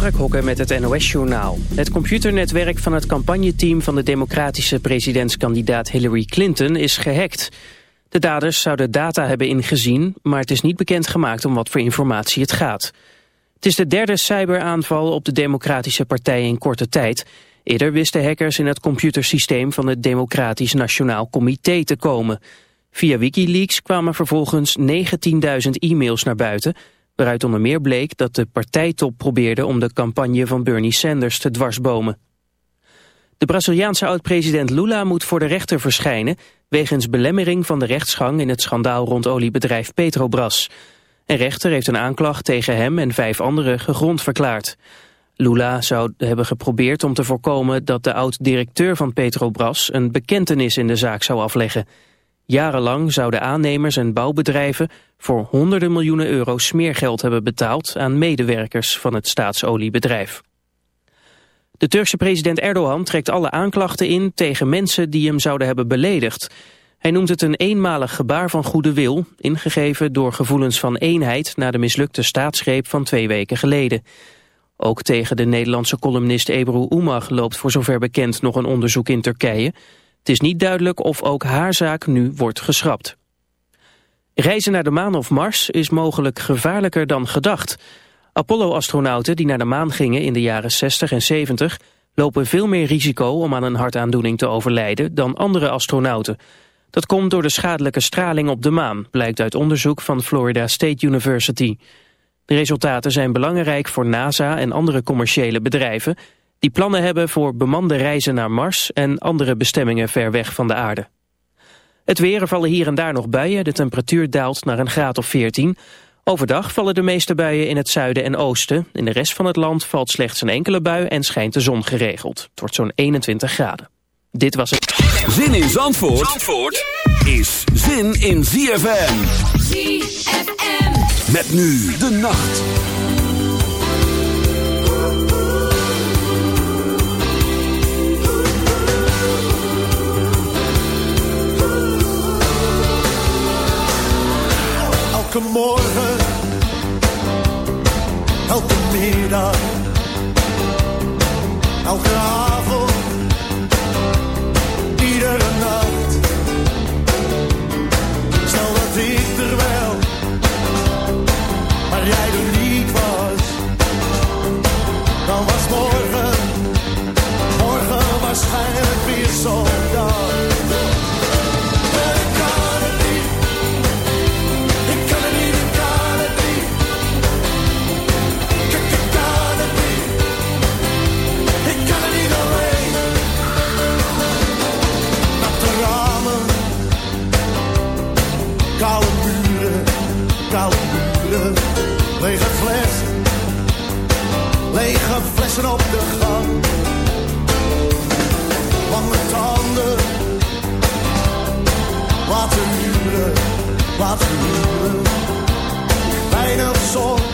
Mark Hokker met het NOS-journaal. Het computernetwerk van het campagneteam van de democratische presidentskandidaat Hillary Clinton is gehackt. De daders zouden data hebben ingezien, maar het is niet bekendgemaakt om wat voor informatie het gaat. Het is de derde cyberaanval op de democratische partij in korte tijd. Eerder wisten hackers in het computersysteem van het Democratisch Nationaal Comité te komen. Via Wikileaks kwamen vervolgens 19.000 e-mails naar buiten waaruit onder meer bleek dat de partijtop probeerde om de campagne van Bernie Sanders te dwarsbomen. De Braziliaanse oud-president Lula moet voor de rechter verschijnen... wegens belemmering van de rechtsgang in het schandaal rond oliebedrijf Petrobras. Een rechter heeft een aanklacht tegen hem en vijf anderen gegrond verklaard. Lula zou hebben geprobeerd om te voorkomen dat de oud-directeur van Petrobras... een bekentenis in de zaak zou afleggen... Jarenlang zouden aannemers en bouwbedrijven voor honderden miljoenen euro smeergeld hebben betaald aan medewerkers van het staatsoliebedrijf. De Turkse president Erdogan trekt alle aanklachten in tegen mensen die hem zouden hebben beledigd. Hij noemt het een eenmalig gebaar van goede wil, ingegeven door gevoelens van eenheid na de mislukte staatsgreep van twee weken geleden. Ook tegen de Nederlandse columnist Ebru Umar loopt voor zover bekend nog een onderzoek in Turkije. Het is niet duidelijk of ook haar zaak nu wordt geschrapt. Reizen naar de maan of Mars is mogelijk gevaarlijker dan gedacht. Apollo-astronauten die naar de maan gingen in de jaren 60 en 70... lopen veel meer risico om aan een hartaandoening te overlijden dan andere astronauten. Dat komt door de schadelijke straling op de maan, blijkt uit onderzoek van Florida State University. De resultaten zijn belangrijk voor NASA en andere commerciële bedrijven die plannen hebben voor bemande reizen naar Mars en andere bestemmingen ver weg van de aarde. Het weer vallen hier en daar nog buien, de temperatuur daalt naar een graad of 14. Overdag vallen de meeste buien in het zuiden en oosten. In de rest van het land valt slechts een enkele bui en schijnt de zon geregeld. Het wordt zo'n 21 graden. Dit was het. Zin in Zandvoort, Zandvoort is zin in ZFM. ZFM. Met nu de nacht. Elke morgen, elke middag, dansen op de gang. Lange tanden, wat een huwelijk, wat een huwelijk. Weinig zon.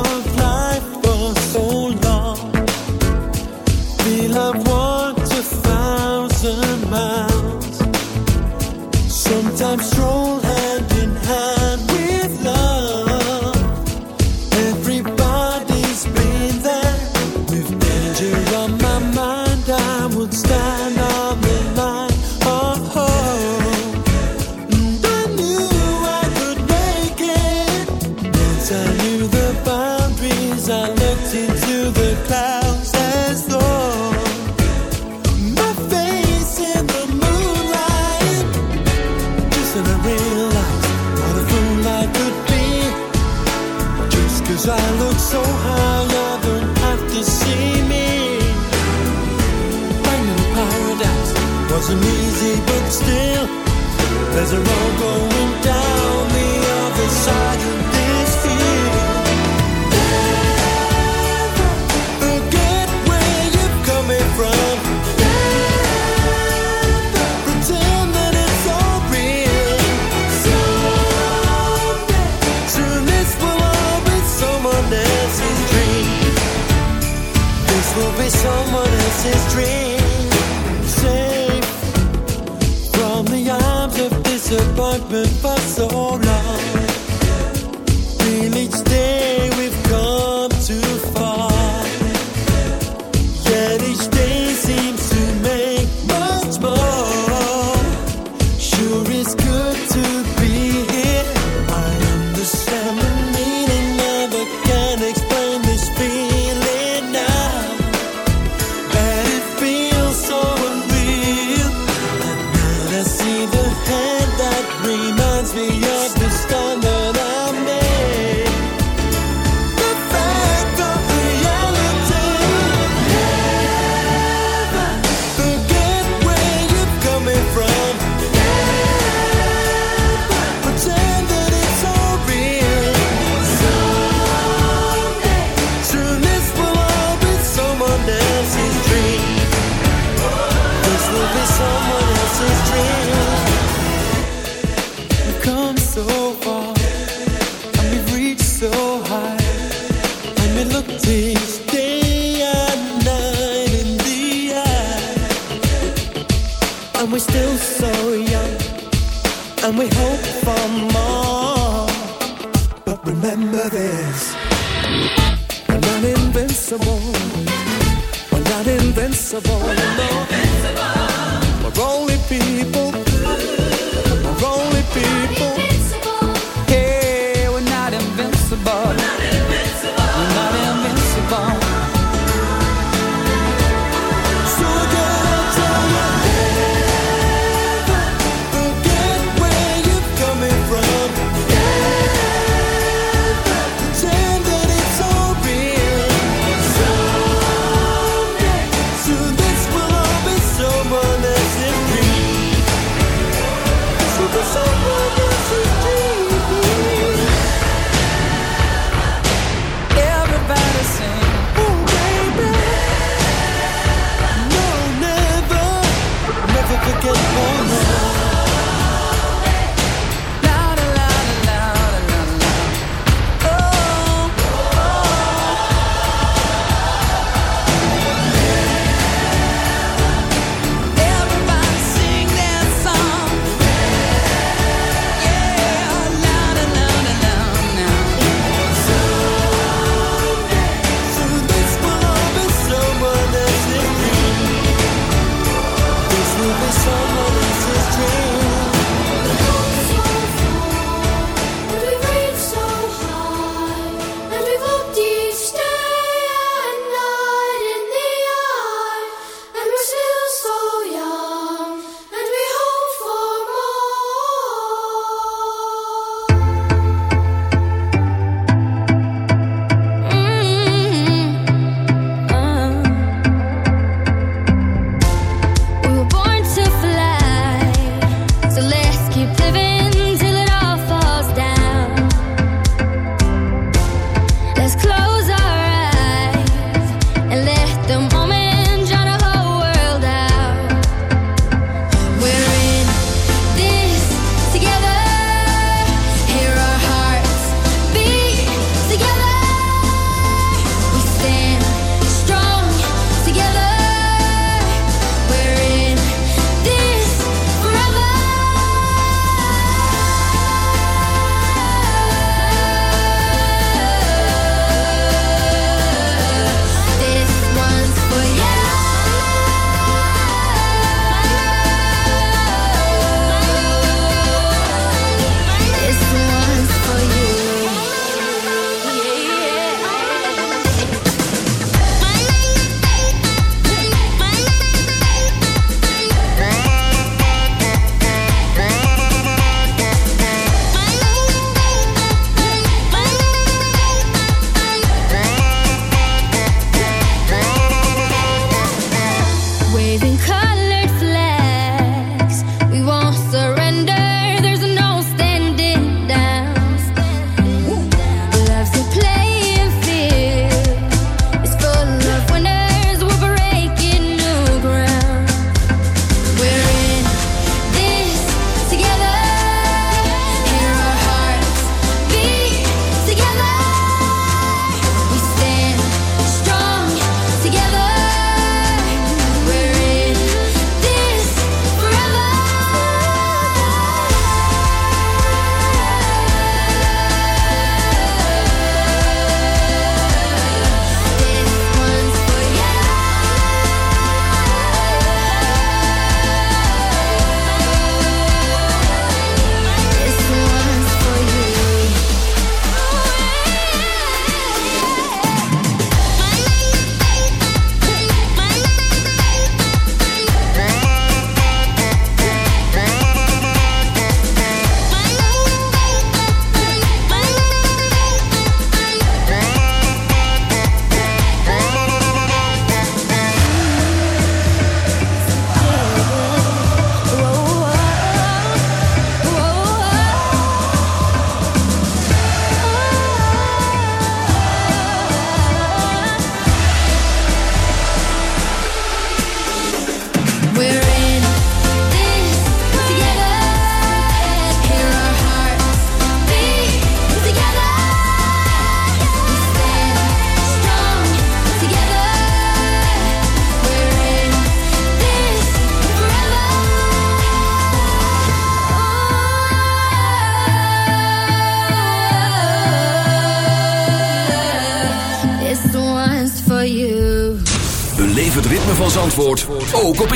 Sometimes stroll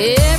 Every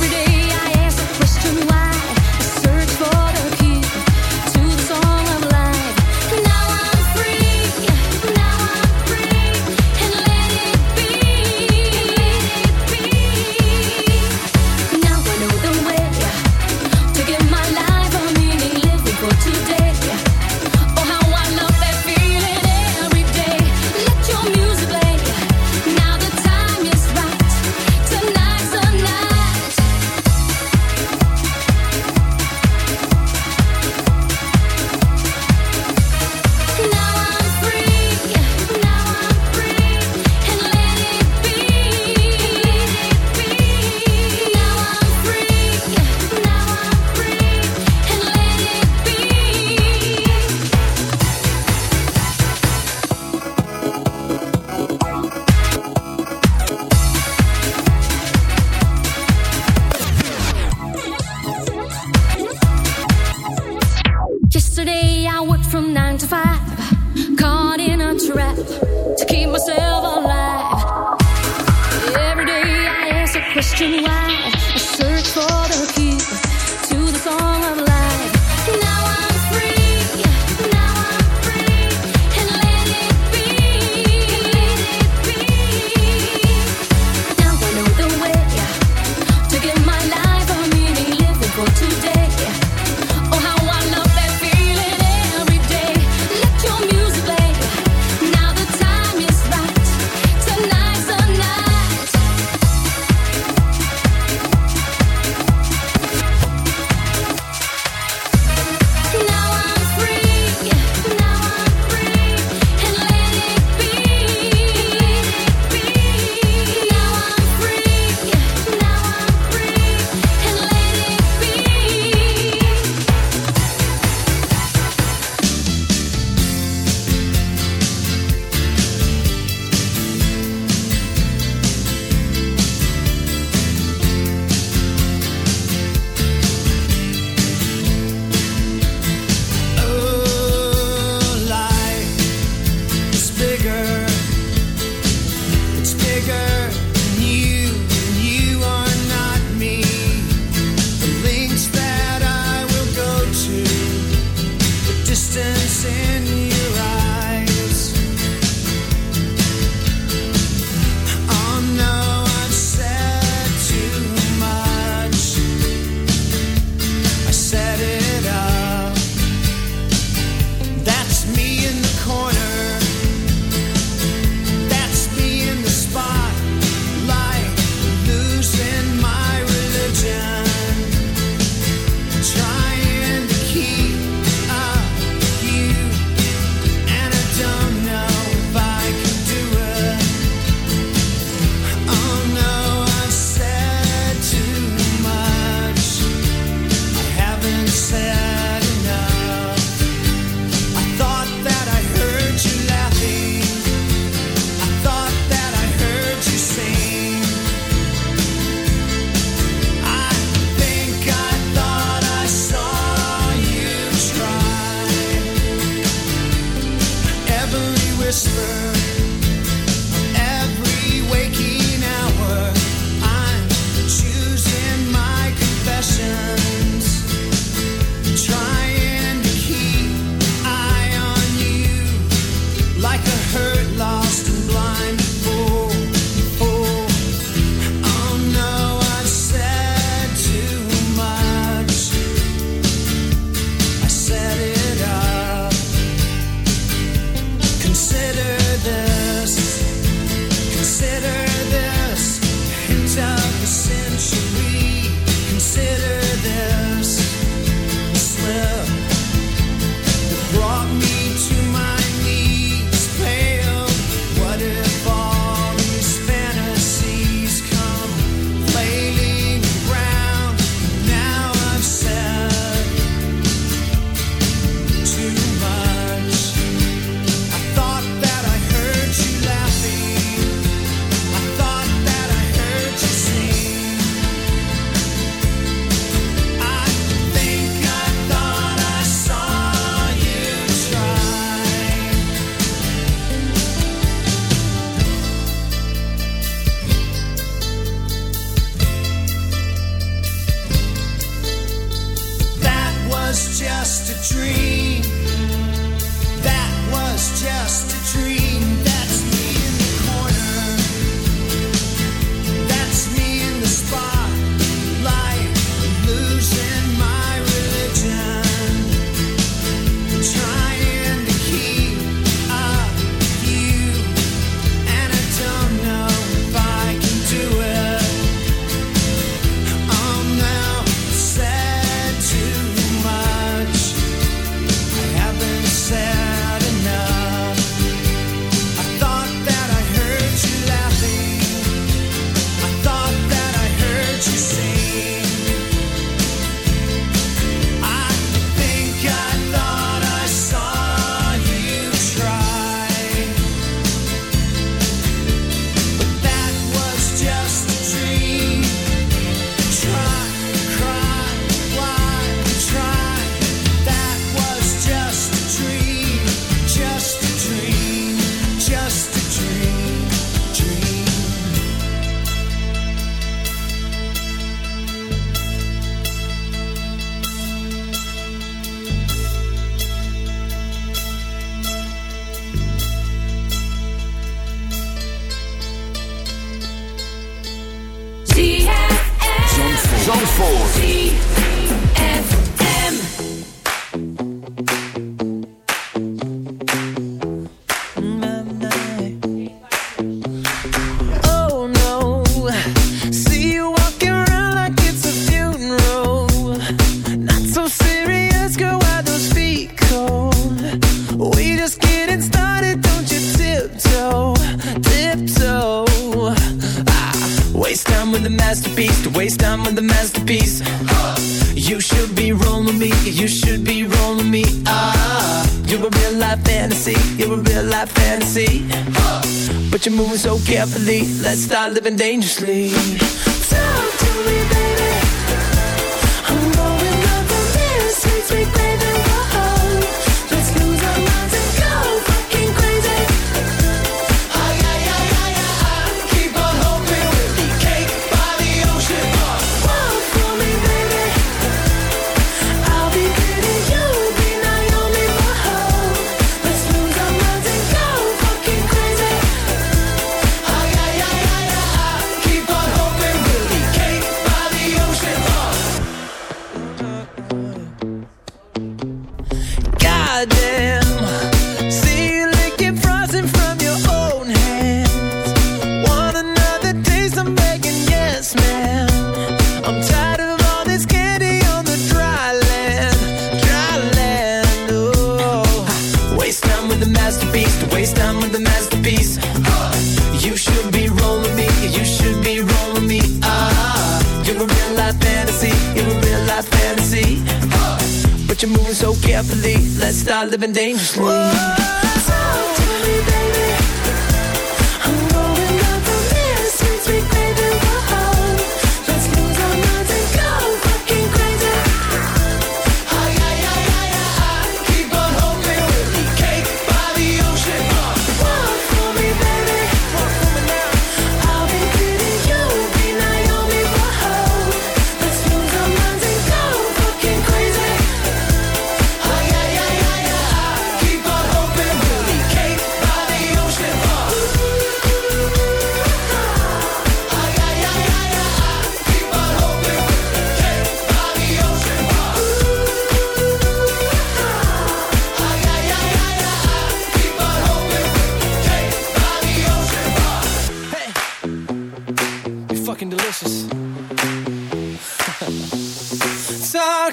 whisper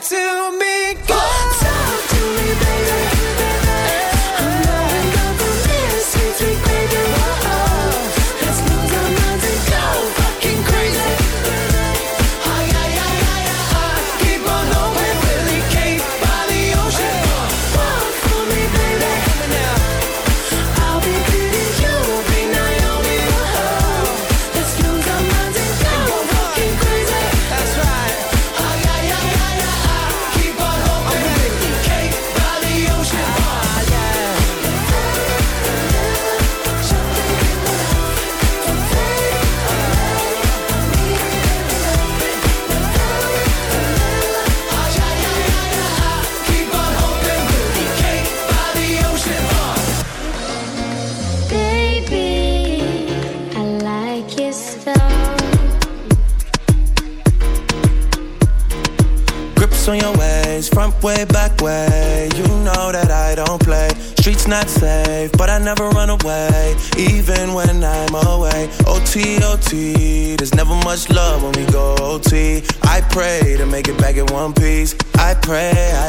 to me. Go. much love when we go OT. I pray to make it back in one piece. I pray, I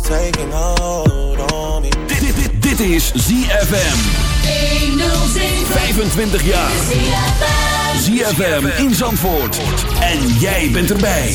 Taking on me. Dit, dit, dit, is ZFM. 25 jaar. ZFM in Zandvoort. En jij bent erbij.